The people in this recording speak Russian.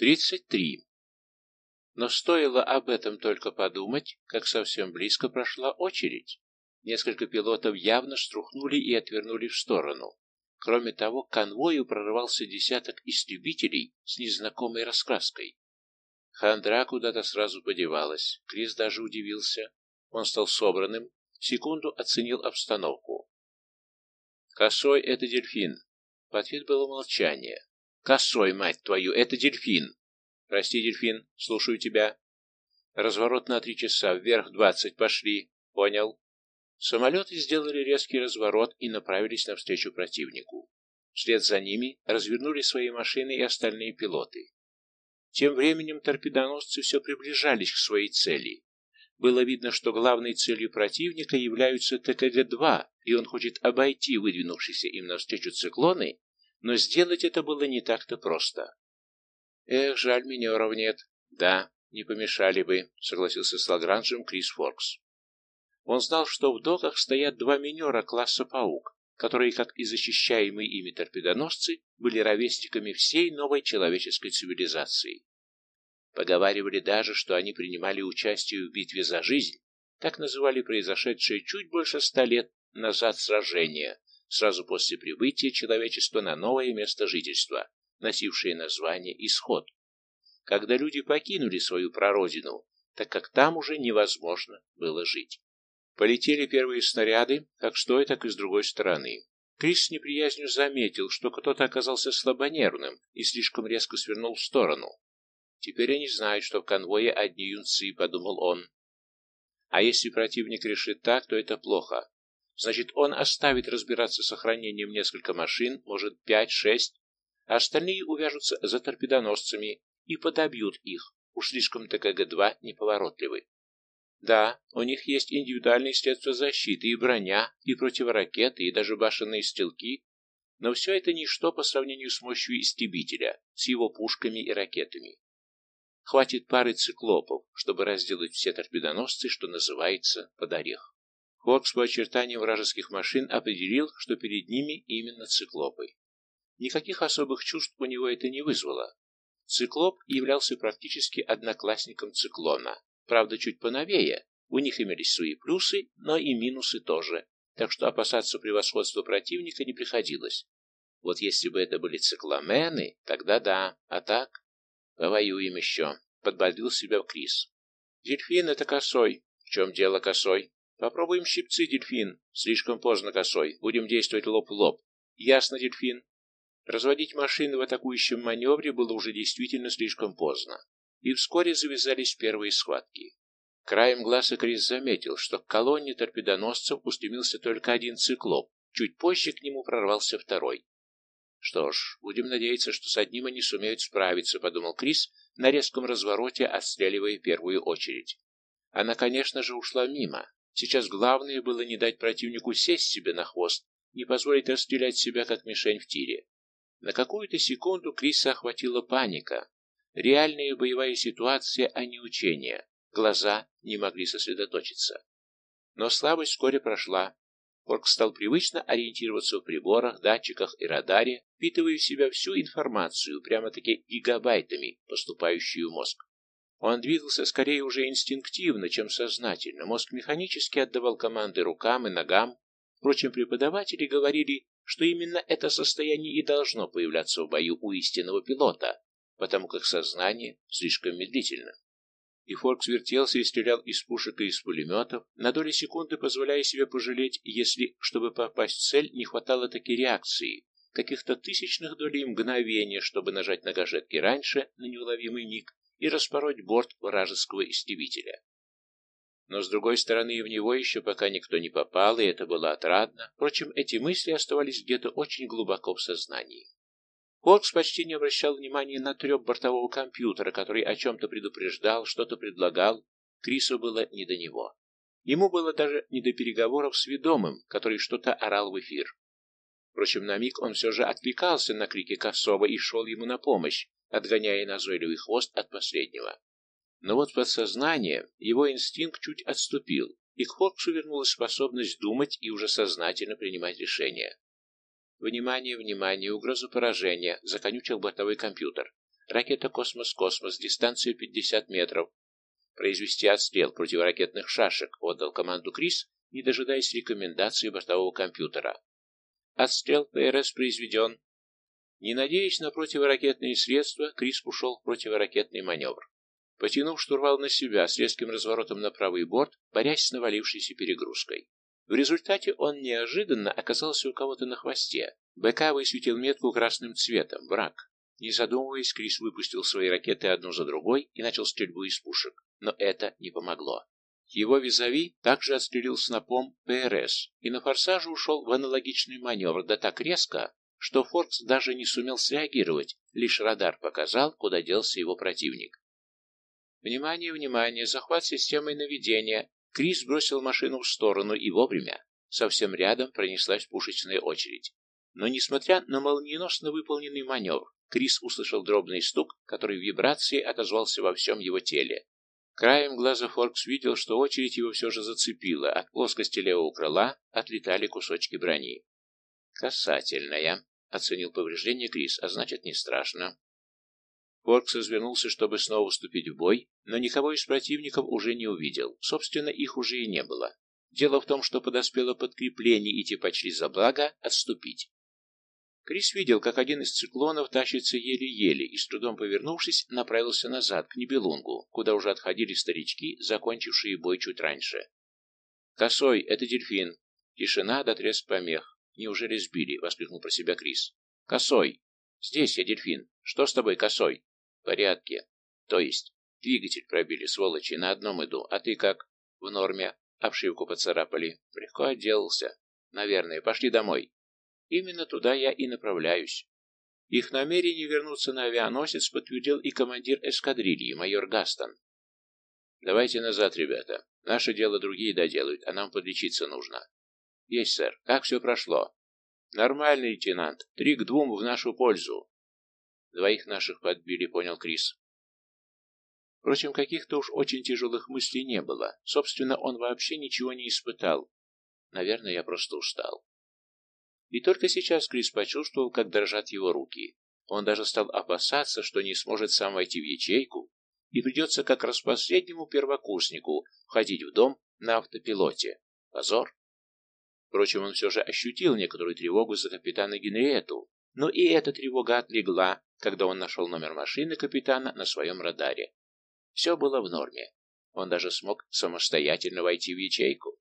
Тридцать три. Но стоило об этом только подумать, как совсем близко прошла очередь. Несколько пилотов явно струхнули и отвернули в сторону. Кроме того, к конвою прорывался десяток истребителей с незнакомой раскраской. Хандра куда-то сразу подевалась. Крис даже удивился. Он стал собранным, секунду оценил обстановку. «Косой — это дельфин». В ответ было молчание. «Косой, мать твою, это дельфин!» «Прости, дельфин, слушаю тебя». «Разворот на три часа, вверх двадцать, пошли». «Понял». Самолеты сделали резкий разворот и направились навстречу противнику. Вслед за ними развернули свои машины и остальные пилоты. Тем временем торпедоносцы все приближались к своей цели. Было видно, что главной целью противника являются ТКГ-2, и он хочет обойти выдвинувшиеся им навстречу циклоны, но сделать это было не так-то просто. «Эх, жаль, минеров нет». «Да, не помешали бы», — согласился с Лагранжем Крис Форкс. Он знал, что в доках стоят два минера класса «Паук», которые, как и защищаемые ими торпедоносцы, были ровесниками всей новой человеческой цивилизации. Поговаривали даже, что они принимали участие в битве за жизнь, так называли произошедшее чуть больше ста лет назад сражение, сразу после прибытия человечества на новое место жительства, носившее название «Исход», когда люди покинули свою прародину, так как там уже невозможно было жить. Полетели первые снаряды, как с той, так и с другой стороны. Крис с неприязнью заметил, что кто-то оказался слабонервным и слишком резко свернул в сторону. Теперь они знают, что в конвое одни юнцы, подумал он. А если противник решит так, то это плохо. Значит, он оставит разбираться с охранением несколько машин, может, пять-шесть, а остальные увяжутся за торпедоносцами и подобьют их. Уж слишком ТКГ-2 неповоротливы. Да, у них есть индивидуальные средства защиты, и броня, и противоракеты, и даже башенные стрелки, но все это ничто по сравнению с мощью истребителя, с его пушками и ракетами. Хватит пары циклопов, чтобы разделать все торпедоносцы, что называется, под орех. Фокс по очертаниям вражеских машин определил, что перед ними именно циклопы. Никаких особых чувств у него это не вызвало. Циклоп являлся практически одноклассником циклона, Правда, чуть поновее. У них имелись свои плюсы, но и минусы тоже. Так что опасаться превосходства противника не приходилось. Вот если бы это были цикломены, тогда да. А так? Повоюем еще. Подбодрил себя Крис. Дельфин — это косой. В чем дело косой? Попробуем щипцы, дельфин. Слишком поздно косой. Будем действовать лоб в лоб. Ясно, дельфин. Разводить машины в атакующем маневре было уже действительно слишком поздно и вскоре завязались первые схватки. Краем глаза Крис заметил, что к колонне торпедоносцев устремился только один циклоп, чуть позже к нему прорвался второй. «Что ж, будем надеяться, что с одним они сумеют справиться», — подумал Крис, на резком развороте отстреливая первую очередь. Она, конечно же, ушла мимо. Сейчас главное было не дать противнику сесть себе на хвост, не позволить расстрелять себя как мишень в тире. На какую-то секунду Криса охватила паника. Реальная боевая ситуация, а не учение. Глаза не могли сосредоточиться. Но слабость вскоре прошла. Орк стал привычно ориентироваться в приборах, датчиках и радаре, впитывая в себя всю информацию, прямо-таки гигабайтами, поступающую в мозг. Он двигался скорее уже инстинктивно, чем сознательно. Мозг механически отдавал команды рукам и ногам. Впрочем, преподаватели говорили, что именно это состояние и должно появляться в бою у истинного пилота, потому как сознание слишком медлительно. И Форкс вертелся и стрелял из пушек и из пулеметов, на доли секунды позволяя себе пожалеть, если, чтобы попасть в цель, не хватало таки реакции, каких-то тысячных долей мгновения, чтобы нажать на гажетки раньше, на неуловимый миг, и распороть борт вражеского истребителя. Но, с другой стороны, в него еще пока никто не попал, и это было отрадно. Впрочем, эти мысли оставались где-то очень глубоко в сознании. Фокс почти не обращал внимания на треп бортового компьютера, который о чем-то предупреждал, что-то предлагал. Крису было не до него. Ему было даже не до переговоров с ведомым, который что-то орал в эфир. Впрочем, на миг он все же откликался на крики Косова и шел ему на помощь, отгоняя назойливый хвост от последнего. Но вот подсознание, его инстинкт чуть отступил, и к Фоксу вернулась способность думать и уже сознательно принимать решения. Внимание, внимание, угрозу поражения, законючил бортовой компьютер. ракета «Космос-Космос», дистанция 50 метров. Произвести отстрел противоракетных шашек, отдал команду Крис, не дожидаясь рекомендации бортового компьютера. Отстрел ПРС произведен. Не надеясь на противоракетные средства, Крис ушел в противоракетный маневр. Потянув штурвал на себя с резким разворотом на правый борт, борясь с навалившейся перегрузкой. В результате он неожиданно оказался у кого-то на хвосте. БК высветил метку красным цветом. Враг. Не задумываясь, Крис выпустил свои ракеты одну за другой и начал стрельбу из пушек. Но это не помогло. Его визави также отстрелил снопом ПРС и на форсаже ушел в аналогичный маневр, да так резко, что Форкс даже не сумел среагировать, лишь радар показал, куда делся его противник. Внимание, внимание, захват системой наведения, Крис бросил машину в сторону и вовремя. Совсем рядом пронеслась пушечная очередь. Но, несмотря на молниеносно выполненный маневр, Крис услышал дробный стук, который в вибрации отозвался во всем его теле. Краем глаза Форкс видел, что очередь его все же зацепила. От плоскости левого крыла отлетали кусочки брони. «Касательная», — оценил повреждение Крис, — «а значит, не страшно». Форкс развернулся, чтобы снова вступить в бой, но никого из противников уже не увидел. Собственно, их уже и не было. Дело в том, что подоспело подкрепление, и те почли за благо отступить. Крис видел, как один из циклонов тащится еле-еле и, с трудом повернувшись, направился назад, к Нибелунгу, куда уже отходили старички, закончившие бой чуть раньше. «Косой, это дельфин!» Тишина до треск помех. «Неужели сбили?» — воскликнул про себя Крис. «Косой!» «Здесь я, дельфин. Что с тобой, Косой?» В порядке. То есть, двигатель пробили, сволочи, на одном иду, а ты как? В норме. Обшивку поцарапали. Легко отделался. Наверное. Пошли домой. Именно туда я и направляюсь. Их намерение вернуться на авианосец подтвердил и командир эскадрильи, майор Гастон. «Давайте назад, ребята. Наше дело другие доделают, а нам подлечиться нужно». «Есть, сэр. Как все прошло?» «Нормально, лейтенант. Три к двум в нашу пользу. Двоих наших подбили, понял Крис. Впрочем, каких-то уж очень тяжелых мыслей не было. Собственно, он вообще ничего не испытал. Наверное, я просто устал. И только сейчас Крис почувствовал, как дрожат его руки. Он даже стал опасаться, что не сможет сам войти в ячейку, и придется как раз последнему первокурснику входить в дом на автопилоте. Позор. Впрочем, он все же ощутил некоторую тревогу за капитана Генриету, но и эта тревога отлегла, когда он нашел номер машины капитана на своем радаре. Все было в норме. Он даже смог самостоятельно войти в ячейку.